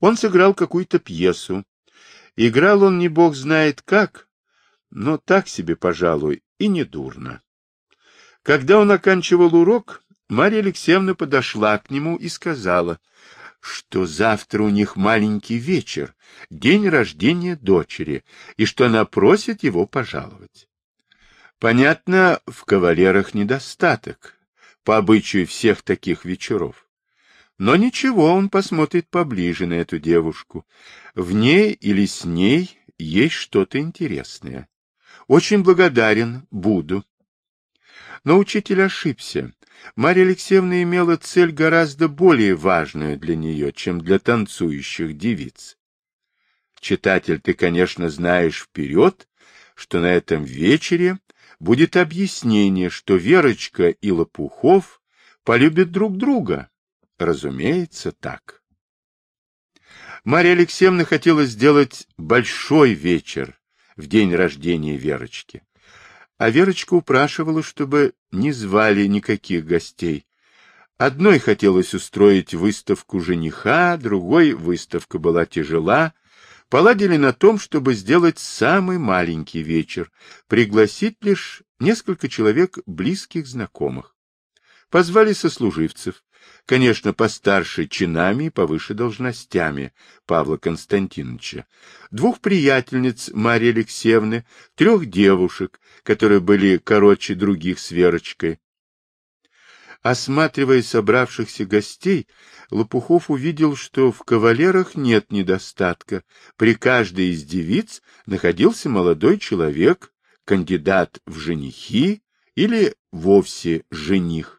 Он сыграл какую-то пьесу. Играл он не бог знает как, но так себе, пожалуй, и не дурно. Когда он оканчивал урок, Марья Алексеевна подошла к нему и сказала, что завтра у них маленький вечер, день рождения дочери, и что она просит его пожаловать. Понятно, в кавалерах недостаток, по обычаю всех таких вечеров. Но ничего, он посмотрит поближе на эту девушку. В ней или с ней есть что-то интересное. Очень благодарен, буду. Но учитель ошибся. Марья Алексеевна имела цель гораздо более важную для нее, чем для танцующих девиц. Читатель, ты, конечно, знаешь вперед, что на этом вечере будет объяснение, что Верочка и Лопухов полюбят друг друга. Разумеется, так. Марья Алексеевна хотела сделать большой вечер в день рождения Верочки. А Верочка упрашивала, чтобы не звали никаких гостей. Одной хотелось устроить выставку жениха, другой выставка была тяжела. Поладили на том, чтобы сделать самый маленький вечер, пригласить лишь несколько человек близких знакомых. Позвали сослуживцев, конечно, постарше чинами и повыше должностями Павла Константиновича, двух приятельниц Марии Алексеевны, трех девушек, которые были короче других с Верочкой. Осматривая собравшихся гостей, Лопухов увидел, что в кавалерах нет недостатка. При каждой из девиц находился молодой человек, кандидат в женихи или вовсе жених.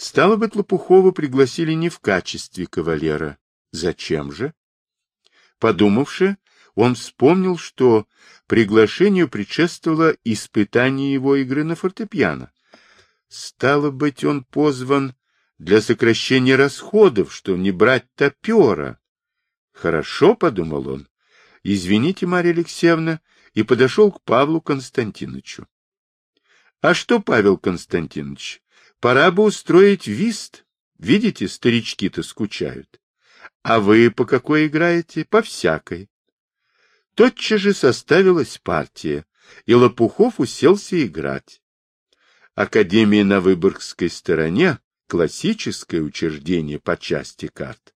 Стало быть, Лопухова пригласили не в качестве кавалера. Зачем же? Подумавши, он вспомнил, что приглашению предшествовало испытание его игры на фортепиано. Стало быть, он позван для сокращения расходов, что не брать топера. Хорошо, — подумал он, — извините, Марья Алексеевна, и подошел к Павлу Константиновичу. — А что, Павел Константинович, Пора бы устроить вист. Видите, старички-то скучают. А вы по какой играете? По всякой. Тотчас же составилась партия, и Лопухов уселся играть. Академия на Выборгской стороне — классическое учреждение по части карт.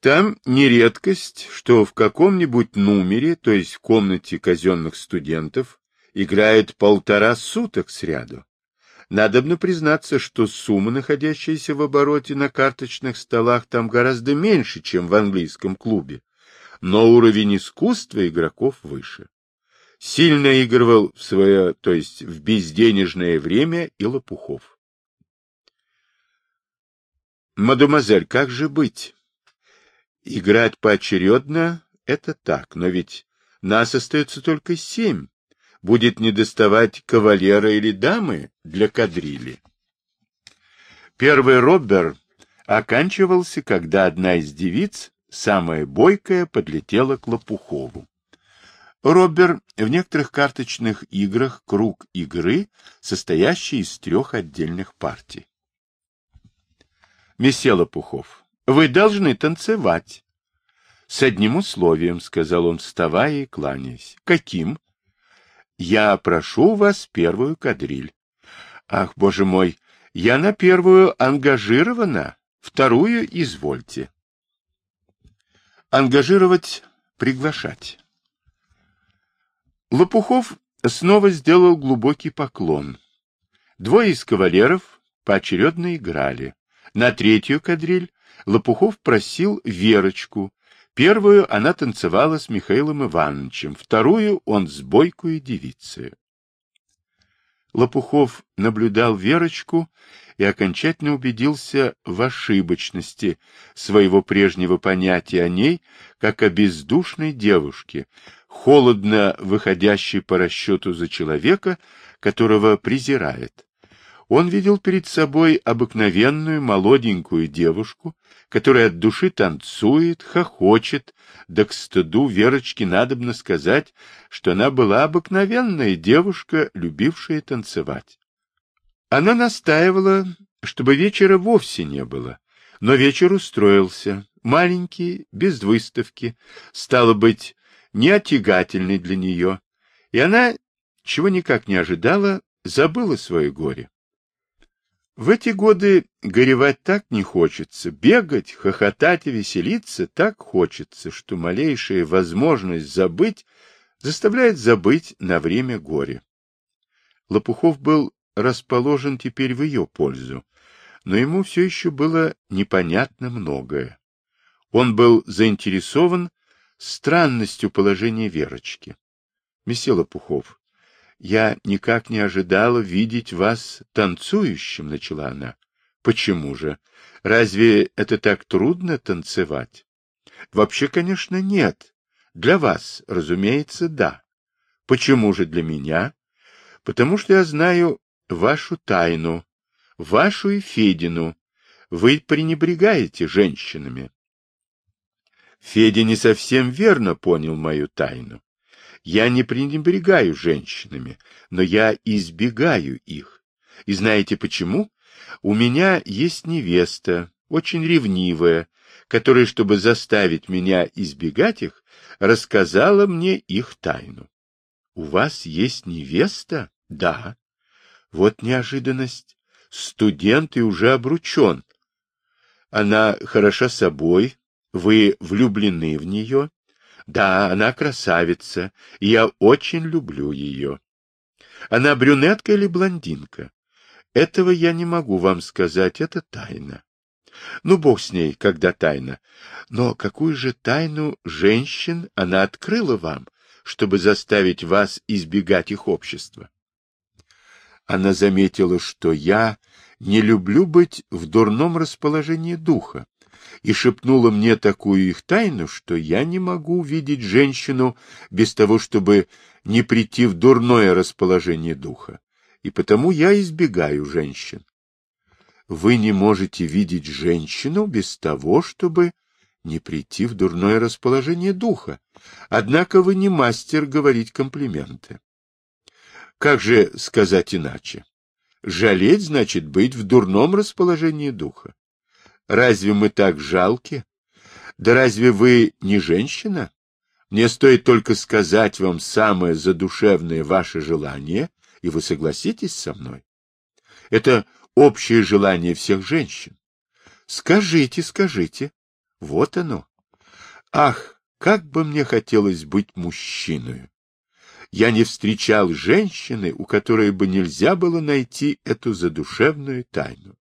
Там не редкость, что в каком-нибудь номере, то есть в комнате казенных студентов, играет полтора суток сряду. Надобно признаться, что сумма, находящаяся в обороте на карточных столах, там гораздо меньше, чем в английском клубе, но уровень искусства игроков выше. Сильно игрывал в свое, то есть в безденежное время и Лопухов. Мадемуазель, как же быть? Играть поочередно — это так, но ведь нас остается только семь будет недоставать кавалера или дамы для кадрили. Первый роббер оканчивался, когда одна из девиц, самая бойкая, подлетела к Лопухову. Роббер в некоторых карточных играх круг игры, состоящий из трех отдельных партий. Месье Лопухов, вы должны танцевать. С одним условием, — сказал он, вставая и кланяясь. Каким? Я прошу вас первую кадриль. Ах, боже мой, я на первую ангажирована, вторую извольте. Ангажировать, приглашать. Лопухов снова сделал глубокий поклон. Двое из кавалеров поочередно играли. На третью кадриль Лопухов просил Верочку, Первую она танцевала с Михаилом Ивановичем, вторую он с бойкой девицей. Лопухов наблюдал Верочку и окончательно убедился в ошибочности своего прежнего понятия о ней, как о бездушной девушке, холодно выходящей по расчету за человека, которого презирает он видел перед собой обыкновенную молоденькую девушку, которая от души танцует, хохочет, да к стыду Верочки надобно сказать, что она была обыкновенная девушка, любившая танцевать. Она настаивала, чтобы вечера вовсе не было, но вечер устроился, маленький, без выставки, стало быть, неотягательный для нее, и она, чего никак не ожидала, забыла свое горе. В эти годы горевать так не хочется, бегать, хохотать и веселиться так хочется, что малейшая возможность забыть заставляет забыть на время горе. Лопухов был расположен теперь в ее пользу, но ему все еще было непонятно многое. Он был заинтересован странностью положения Верочки. — Месье Лопухов, я никак не ожидала видеть вас танцующим, — начала она. — Почему же? Разве это так трудно танцевать? — Вообще, конечно, нет. Для вас, разумеется, да. Почему же для меня? Потому что я знаю вашу тайну, вашу и Федину. Вы пренебрегаете женщинами. Федя не совсем верно понял мою тайну. Я не пренебрегаю женщинами, но я избегаю их. И знаете почему? У меня есть невеста, очень ревнивая, которая, чтобы заставить меня избегать их, рассказала мне их тайну. У вас есть невеста? Да. Вот неожиданность. Студент и уже обручен. Она хороша собой, вы влюблены в нее? Да, она красавица, и я очень люблю ее. Она брюнетка или блондинка? Этого я не могу вам сказать, это тайна. Ну, бог с ней, когда тайна. Но какую же тайну женщин она открыла вам, чтобы заставить вас избегать их общества? Она заметила, что я не люблю быть в дурном расположении духа, и шепнула мне такую их тайну, что я не могу видеть женщину без того, чтобы не прийти в дурное расположение духа, и потому я избегаю женщин. Вы не можете видеть женщину без того, чтобы не прийти в дурное расположение духа, однако вы не мастер говорить комплименты. Как же сказать иначе? Жалеть значит быть в дурном расположении духа. Разве мы так жалки? Да разве вы не женщина? Мне стоит только сказать вам самое задушевное ваше желание, и вы согласитесь со мной. Это общее желание всех женщин. Скажите, скажите. Вот оно. Ах, как бы мне хотелось быть мужчиной. Я не встречал женщины, у которой бы нельзя было найти эту задушевную тайну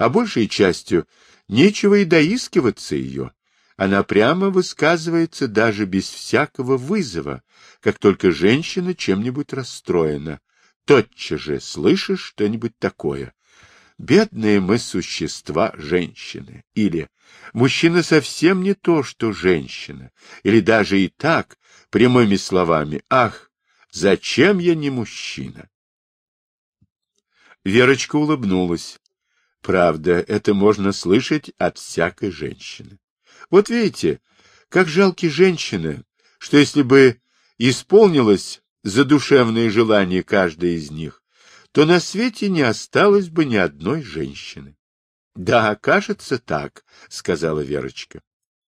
а большей частью нечего и доискиваться ее. Она прямо высказывается даже без всякого вызова, как только женщина чем-нибудь расстроена. Тотчас же слышишь что-нибудь такое. Бедные мы существа женщины. Или мужчина совсем не то, что женщина. Или даже и так, прямыми словами, ах, зачем я не мужчина? Верочка улыбнулась. Правда, это можно слышать от всякой женщины. Вот видите, как жалки женщины, что если бы исполнилось задушевное желание каждой из них, то на свете не осталось бы ни одной женщины. — Да, кажется так, — сказала Верочка.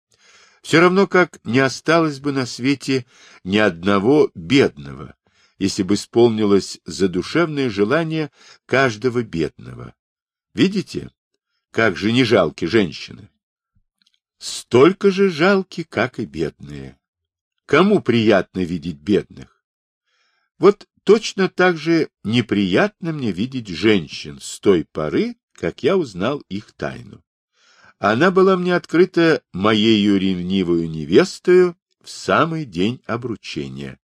— Все равно как не осталось бы на свете ни одного бедного, если бы исполнилось задушевное желание каждого бедного. Видите, как же не жалки женщины? Столько же жалки, как и бедные. Кому приятно видеть бедных? Вот точно так же неприятно мне видеть женщин с той поры, как я узнал их тайну. Она была мне открыта моею ревнивую невестою в самый день обручения.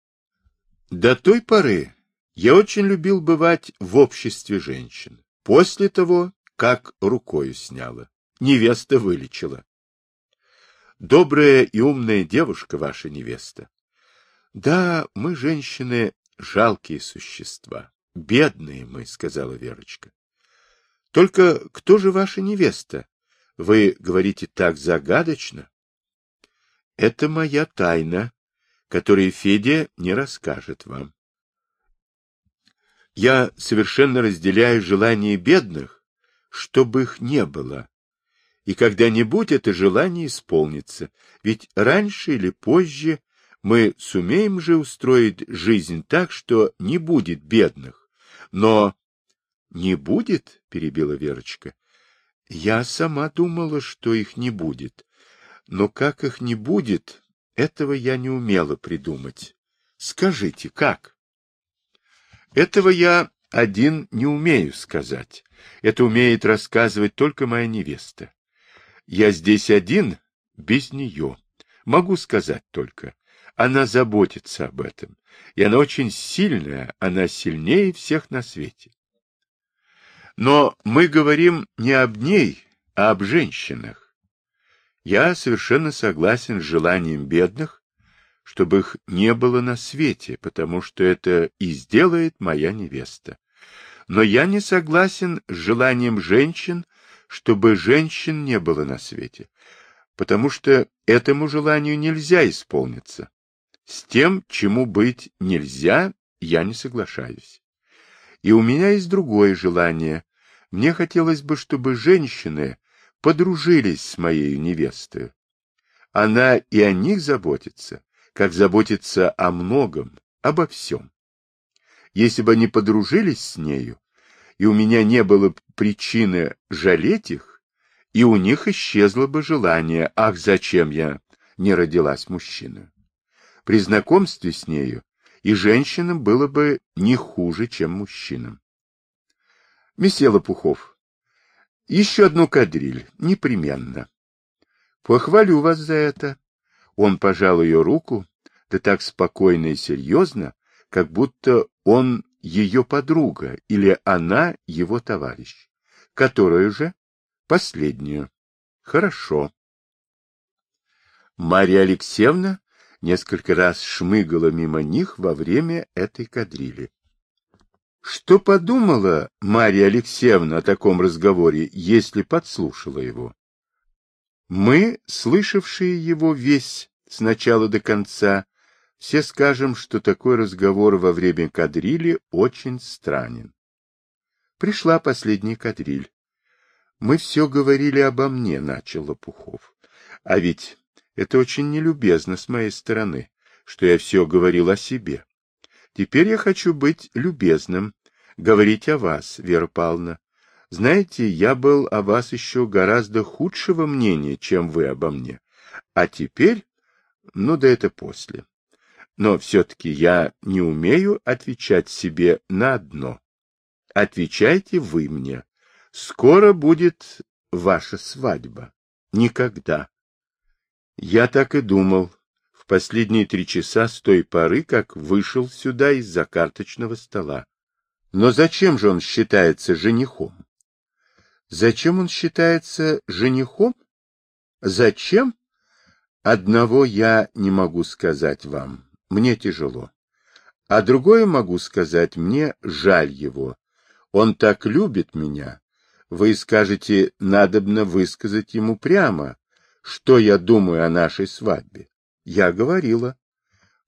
До той поры я очень любил бывать в обществе женщин. После того как рукою сняла. Невеста вылечила. Добрая и умная девушка ваша невеста. Да, мы, женщины, жалкие существа. Бедные мы, сказала Верочка. Только кто же ваша невеста? Вы говорите так загадочно. Это моя тайна, которую Федя не расскажет вам. Я совершенно разделяю желание бедных, чтобы их не было. И когда-нибудь это желание исполнится, ведь раньше или позже мы сумеем же устроить жизнь так, что не будет бедных. Но не будет, перебила Верочка. Я сама думала, что их не будет. Но как их не будет, этого я не умела придумать. Скажите, как? Этого я один не умею сказать. Это умеет рассказывать только моя невеста. Я здесь один, без нее. Могу сказать только. Она заботится об этом. И она очень сильная, она сильнее всех на свете. Но мы говорим не об ней, а об женщинах. Я совершенно согласен с желанием бедных, чтобы их не было на свете, потому что это и сделает моя невеста. Но я не согласен с желанием женщин, чтобы женщин не было на свете, потому что этому желанию нельзя исполниться. С тем, чему быть нельзя, я не соглашаюсь. И у меня есть другое желание. Мне хотелось бы, чтобы женщины подружились с моей невестой. Она и о них заботится, как заботится о многом, обо всем. Если бы они подружились с нею, и у меня не было причины жалеть их, и у них исчезло бы желание, ах, зачем я не родилась мужчиной. При знакомстве с нею и женщинам было бы не хуже, чем мужчинам. Месье Лопухов, еще одну кадриль, непременно. Похвалю вас за это. Он пожал ее руку, да так спокойно и серьезно, как будто он ее подруга или она его товарищ. Которую же? Последнюю. Хорошо. Марья Алексеевна несколько раз шмыгала мимо них во время этой кадрили. Что подумала Марья Алексеевна о таком разговоре, если подслушала его? Мы, слышавшие его весь с начала до конца, все скажем, что такой разговор во время кадрили очень странен. Пришла последняя кадриль. Мы все говорили обо мне, начал Лопухов. А ведь это очень нелюбезно с моей стороны, что я все говорил о себе. Теперь я хочу быть любезным, говорить о вас, Вера Павловна. Знаете, я был о вас еще гораздо худшего мнения, чем вы обо мне. А теперь, ну да это после. Но все-таки я не умею отвечать себе на одно. Отвечайте вы мне. Скоро будет ваша свадьба. Никогда. Я так и думал. В последние три часа с той поры, как вышел сюда из-за карточного стола. Но зачем же он считается женихом? Зачем он считается женихом? Зачем? Одного я не могу сказать вам мне тяжело. А другое могу сказать, мне жаль его. Он так любит меня. Вы скажете, надобно высказать ему прямо, что я думаю о нашей свадьбе. Я говорила.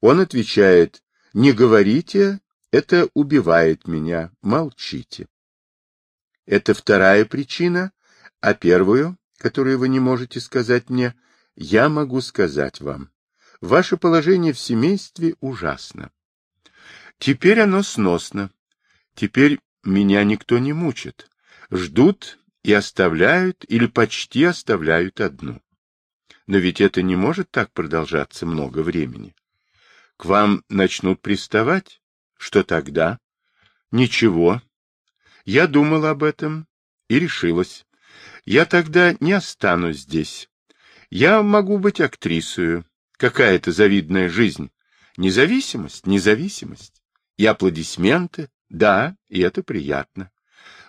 Он отвечает, не говорите, это убивает меня, молчите. Это вторая причина, а первую, которую вы не можете сказать мне, я могу сказать вам. Ваше положение в семействе ужасно. Теперь оно сносно. Теперь меня никто не мучит. Ждут и оставляют или почти оставляют одну. Но ведь это не может так продолжаться много времени. К вам начнут приставать? Что тогда? Ничего. Я думала об этом и решилась. Я тогда не останусь здесь. Я могу быть актрисою, Какая это завидная жизнь? Независимость, независимость. И аплодисменты, да, и это приятно.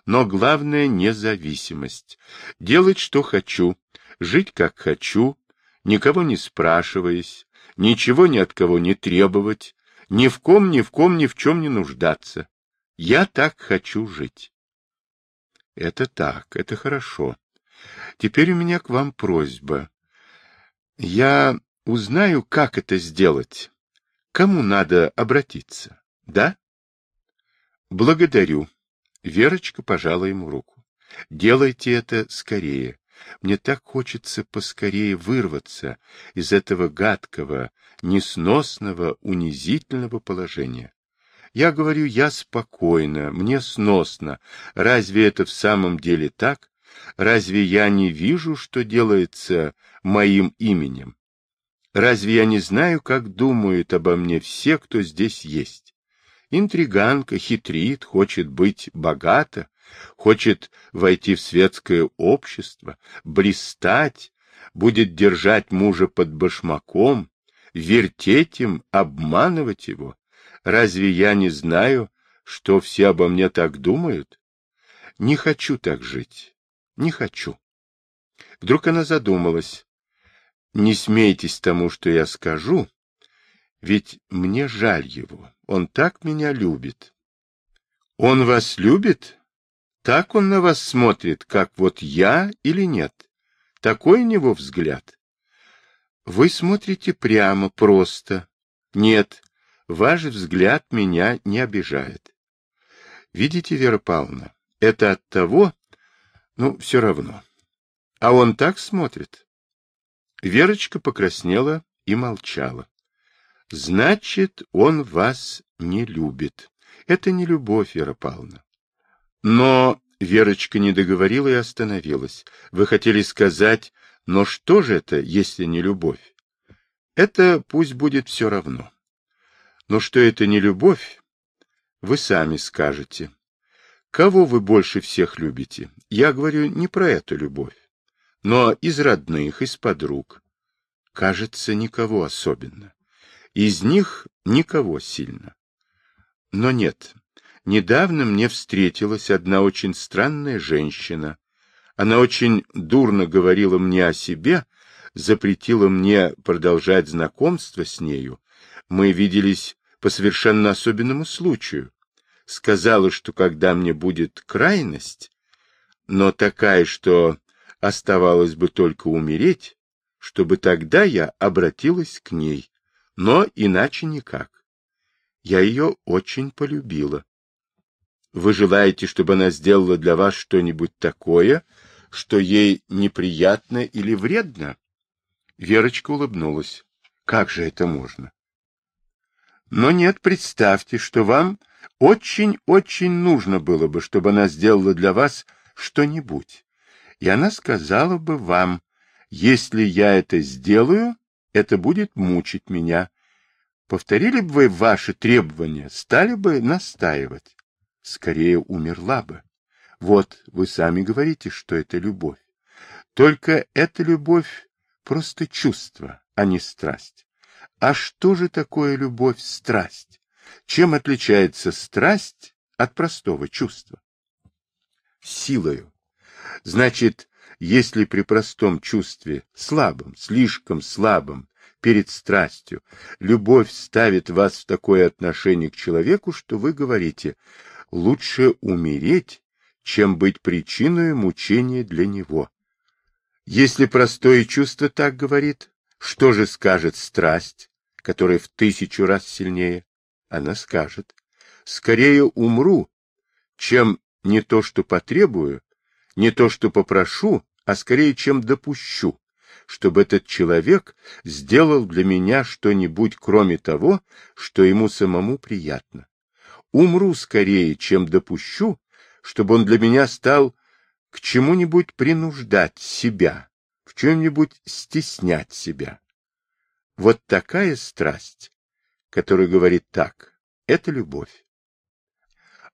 Но главное — независимость. Делать, что хочу, жить, как хочу, никого не спрашиваясь, ничего ни от кого не требовать, ни в ком, ни в ком, ни в чем не нуждаться. Я так хочу жить. Это так, это хорошо. Теперь у меня к вам просьба. Я Узнаю, как это сделать. Кому надо обратиться, да? Благодарю. Верочка пожала ему руку. Делайте это скорее. Мне так хочется поскорее вырваться из этого гадкого, несносного, унизительного положения. Я говорю, я спокойно, мне сносно. Разве это в самом деле так? Разве я не вижу, что делается моим именем? Разве я не знаю, как думают обо мне все, кто здесь есть? Интриганка хитрит, хочет быть богата, хочет войти в светское общество, блистать, будет держать мужа под башмаком, вертеть им, обманывать его. Разве я не знаю, что все обо мне так думают? Не хочу так жить. Не хочу. Вдруг она задумалась. Не смейтесь тому, что я скажу, ведь мне жаль его. Он так меня любит. Он вас любит? Так он на вас смотрит, как вот я или нет? Такой у него взгляд. Вы смотрите прямо, просто. Нет, Ваш взгляд меня не обижает. Видите, Вера Павловна, это от того, ну, все равно. А он так смотрит. Верочка покраснела и молчала. Значит, он вас не любит. Это не любовь, Вера Павловна. Но Верочка не договорила и остановилась. Вы хотели сказать, но что же это, если не любовь? Это пусть будет все равно. Но что это не любовь, вы сами скажете. Кого вы больше всех любите? Я говорю не про эту любовь, но из родных, из подруг. Кажется, никого особенно. Из них никого сильно. Но нет. Недавно мне встретилась одна очень странная женщина. Она очень дурно говорила мне о себе, запретила мне продолжать знакомство с нею. Мы виделись по совершенно особенному случаю. Сказала, что когда мне будет крайность, но такая, что оставалось бы только умереть, чтобы тогда я обратилась к ней, но иначе никак. Я ее очень полюбила. Вы желаете, чтобы она сделала для вас что-нибудь такое, что ей неприятно или вредно? Верочка улыбнулась. Как же это можно? Но нет, представьте, что вам очень-очень нужно было бы, чтобы она сделала для вас что-нибудь. И она сказала бы вам, если я это сделаю, это будет мучить меня. Повторили бы вы ваши требования, стали бы настаивать. Скорее умерла бы. Вот, вы сами говорите, что это любовь. Только эта любовь просто чувство, а не страсть. А что же такое любовь, страсть? Чем отличается страсть от простого чувства? Силою. Значит, если при простом чувстве, слабом, слишком слабом, перед страстью, любовь ставит вас в такое отношение к человеку, что вы говорите, лучше умереть, чем быть причиной мучения для него. Если простое чувство так говорит, что же скажет страсть? которая в тысячу раз сильнее, она скажет, скорее умру, чем не то, что потребую, не то, что попрошу, а скорее, чем допущу, чтобы этот человек сделал для меня что-нибудь, кроме того, что ему самому приятно. Умру скорее, чем допущу, чтобы он для меня стал к чему-нибудь принуждать себя, в чем-нибудь стеснять себя. Вот такая страсть, которая говорит так, это любовь.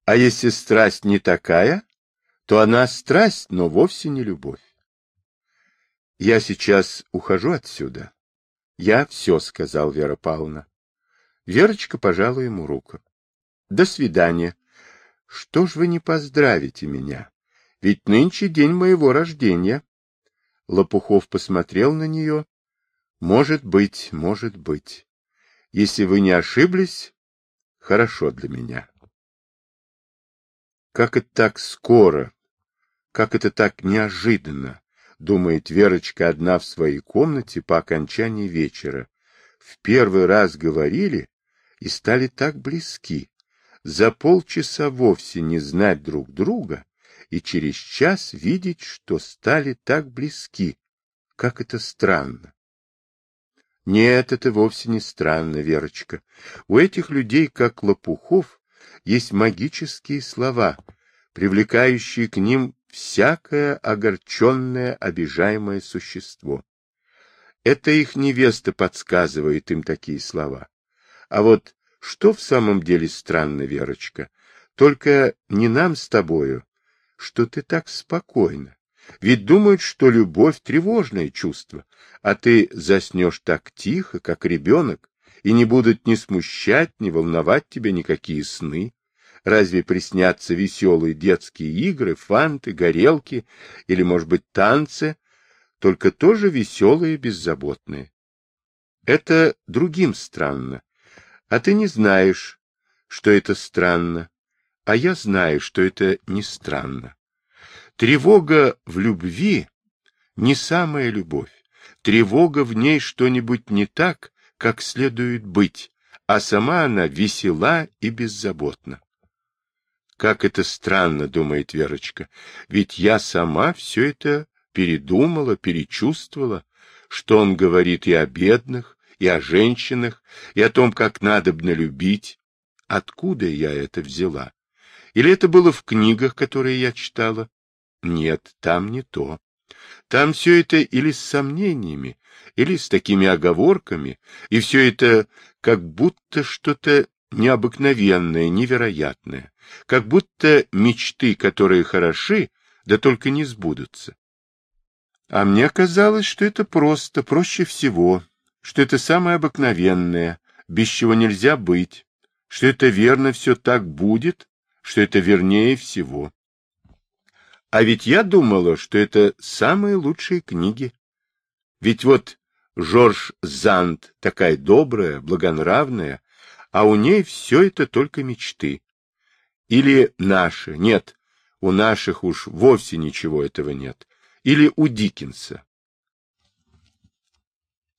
А если страсть не такая, то она страсть, но вовсе не любовь. Я сейчас ухожу отсюда. Я все сказал, Вера Павловна. Верочка пожала ему руку. До свидания. Что ж вы не поздравите меня? Ведь нынче день моего рождения. Лопухов посмотрел на нее может быть, может быть. Если вы не ошиблись, хорошо для меня. Как это так скоро, как это так неожиданно, думает Верочка одна в своей комнате по окончании вечера. В первый раз говорили и стали так близки. За полчаса вовсе не знать друг друга и через час видеть, что стали так близки. Как это странно. Нет, это вовсе не странно, Верочка. У этих людей, как лопухов, есть магические слова, привлекающие к ним всякое огорченное, обижаемое существо. Это их невеста подсказывает им такие слова. А вот что в самом деле странно, Верочка? Только не нам с тобою, что ты так спокойна. Ведь думают, что любовь — тревожное чувство, а ты заснешь так тихо, как ребенок, и не будут ни смущать, ни волновать тебя никакие сны. Разве приснятся веселые детские игры, фанты, горелки или, может быть, танцы, только тоже веселые и беззаботные? Это другим странно, а ты не знаешь, что это странно, а я знаю, что это не странно. Тревога в любви не самая любовь. Тревога в ней что-нибудь не так, как следует быть, а сама она весела и беззаботна. Как это странно, думает Верочка, ведь я сама все это передумала, перечувствовала, что он говорит и о бедных, и о женщинах, и о том, как надобно любить. Откуда я это взяла? Или это было в книгах, которые я читала? Нет, там не то. Там все это или с сомнениями, или с такими оговорками, и все это как будто что-то необыкновенное, невероятное, как будто мечты, которые хороши, да только не сбудутся. А мне казалось, что это просто, проще всего, что это самое обыкновенное, без чего нельзя быть, что это верно все так будет, что это вернее всего. А ведь я думала, что это самые лучшие книги. Ведь вот Жорж Занд такая добрая, благонравная, а у ней все это только мечты. Или наши, нет, у наших уж вовсе ничего этого нет. Или у Диккенса.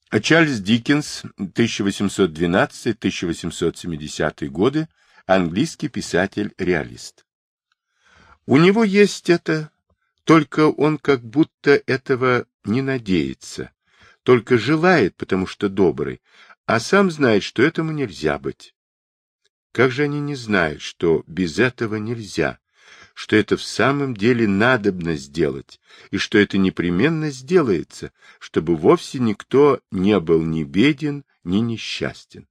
А Чарльз Диккенс, 1812-1870 годы, английский писатель-реалист. У него есть это, только он как будто этого не надеется, только желает, потому что добрый, а сам знает, что этому нельзя быть. Как же они не знают, что без этого нельзя, что это в самом деле надобно сделать, и что это непременно сделается, чтобы вовсе никто не был ни беден, ни несчастен.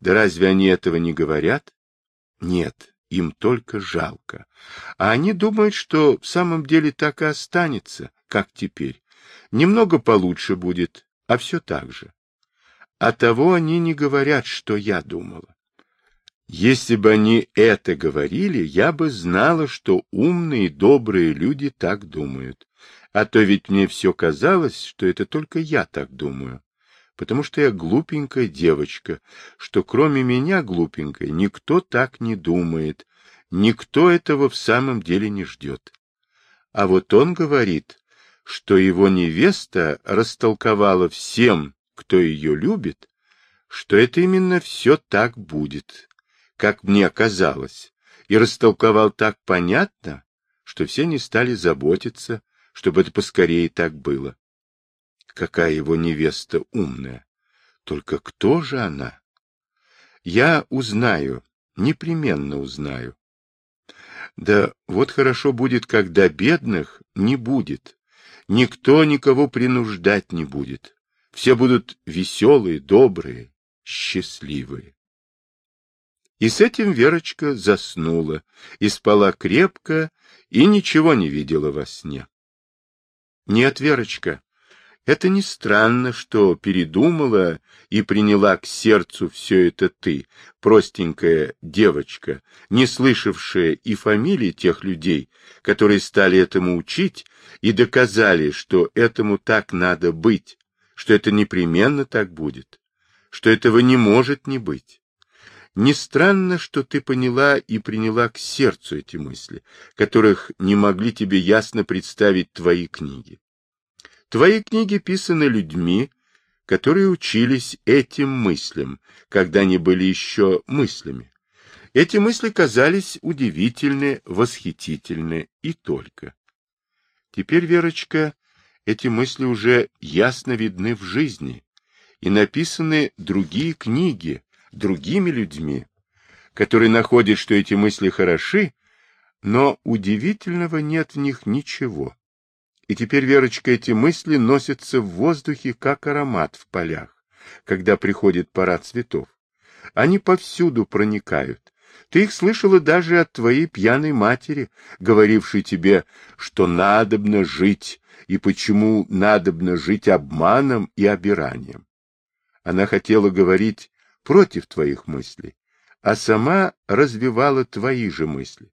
Да разве они этого не говорят? Нет, им только жалко. А они думают, что в самом деле так и останется, как теперь. Немного получше будет, а все так же. А того они не говорят, что я думала. Если бы они это говорили, я бы знала, что умные добрые люди так думают. А то ведь мне все казалось, что это только я так думаю потому что я глупенькая девочка, что кроме меня глупенькой никто так не думает, никто этого в самом деле не ждет. А вот он говорит, что его невеста растолковала всем, кто ее любит, что это именно все так будет, как мне казалось, и растолковал так понятно, что все не стали заботиться, чтобы это поскорее так было какая его невеста умная. Только кто же она? Я узнаю, непременно узнаю. Да вот хорошо будет, когда бедных не будет. Никто никого принуждать не будет. Все будут веселые, добрые, счастливые. И с этим Верочка заснула, и спала крепко, и ничего не видела во сне. Нет, Верочка, это не странно, что передумала и приняла к сердцу все это ты, простенькая девочка, не слышавшая и фамилий тех людей, которые стали этому учить и доказали, что этому так надо быть, что это непременно так будет, что этого не может не быть. Не странно, что ты поняла и приняла к сердцу эти мысли, которых не могли тебе ясно представить твои книги. Твои книги писаны людьми, которые учились этим мыслям, когда они были еще мыслями. Эти мысли казались удивительны, восхитительны и только. Теперь, Верочка, эти мысли уже ясно видны в жизни, и написаны другие книги, другими людьми, которые находят, что эти мысли хороши, но удивительного нет в них ничего. И теперь, Верочка, эти мысли носятся в воздухе, как аромат в полях, когда приходит пора цветов. Они повсюду проникают. Ты их слышала даже от твоей пьяной матери, говорившей тебе, что надобно жить, и почему надобно жить обманом и обиранием. Она хотела говорить против твоих мыслей, а сама развивала твои же мысли.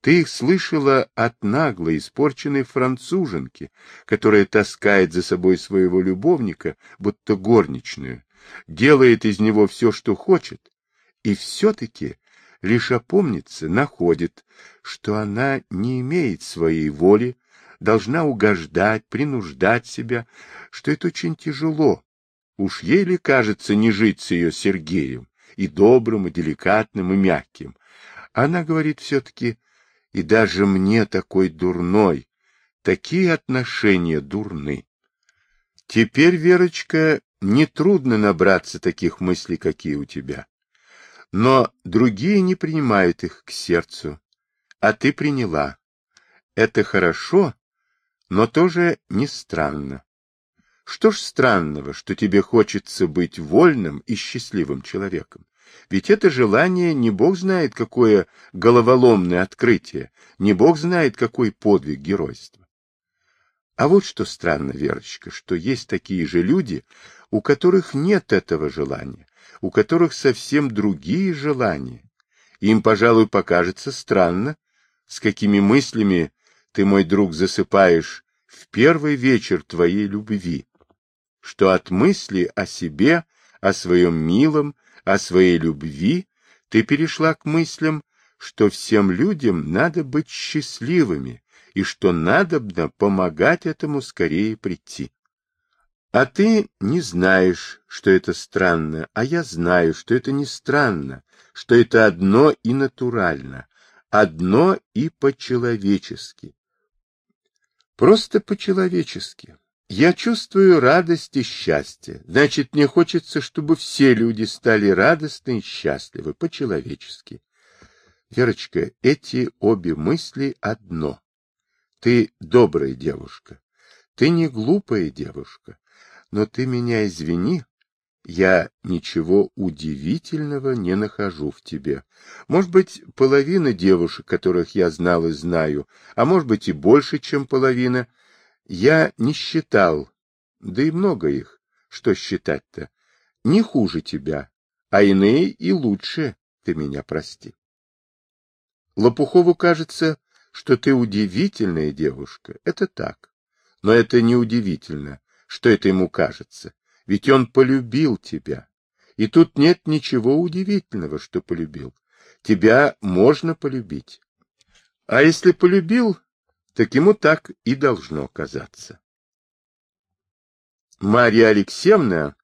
Ты их слышала от наглой, испорченной француженки, которая таскает за собой своего любовника, будто горничную, делает из него все, что хочет, и все-таки лишь опомнится, находит, что она не имеет своей воли, должна угождать, принуждать себя, что это очень тяжело. Уж ей ли кажется не жить с ее Сергеем, и добрым, и деликатным, и мягким. Она говорит все-таки, и даже мне такой дурной, такие отношения дурны. Теперь, Верочка, нетрудно набраться таких мыслей, какие у тебя. Но другие не принимают их к сердцу, а ты приняла. Это хорошо, но тоже не странно. Что ж странного, что тебе хочется быть вольным и счастливым человеком? Ведь это желание не бог знает какое головоломное открытие, не бог знает какой подвиг геройства. А вот что странно, Верочка, что есть такие же люди, у которых нет этого желания, у которых совсем другие желания. Им, пожалуй, покажется странно, с какими мыслями ты, мой друг, засыпаешь в первый вечер твоей любви, что от мысли о себе, о своем милом, о своей любви ты перешла к мыслям, что всем людям надо быть счастливыми и что надобно помогать этому скорее прийти. А ты не знаешь, что это странно, а я знаю, что это не странно, что это одно и натурально, одно и по-человечески. Просто по-человечески. Я чувствую радость и счастье. Значит, мне хочется, чтобы все люди стали радостны и счастливы, по-человечески. Верочка, эти обе мысли одно. Ты добрая девушка. Ты не глупая девушка. Но ты меня извини, я ничего удивительного не нахожу в тебе. Может быть, половина девушек, которых я знал и знаю, а может быть и больше, чем половина, я не считал, да и много их, что считать-то, не хуже тебя, а иные и лучше, ты меня прости. Лопухову кажется, что ты удивительная девушка. Это так. Но это не удивительно что это ему кажется, ведь он полюбил тебя. И тут нет ничего удивительного, что полюбил. Тебя можно полюбить. А если полюбил, так ему так и должно казаться. Марья Алексеевна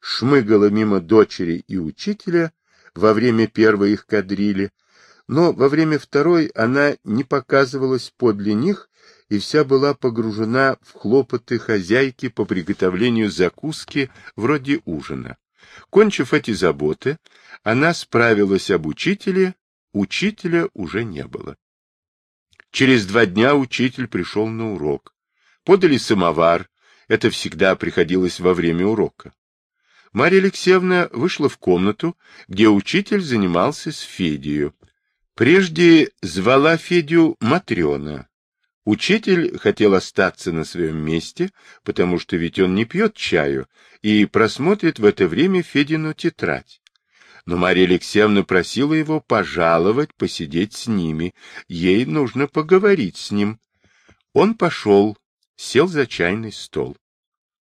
шмыгала мимо дочери и учителя во время первой их кадрили, но во время второй она не показывалась подле них и вся была погружена в хлопоты хозяйки по приготовлению закуски вроде ужина. Кончив эти заботы, она справилась об учителе, учителя уже не было. Через два дня учитель пришел на урок. Подали самовар, это всегда приходилось во время урока. Марья Алексеевна вышла в комнату, где учитель занимался с Федией. Прежде звала Федю Матрена, Учитель хотел остаться на своем месте, потому что ведь он не пьет чаю и просмотрит в это время Федину тетрадь. Но Марья Алексеевна просила его пожаловать, посидеть с ними. Ей нужно поговорить с ним. Он пошел, сел за чайный стол.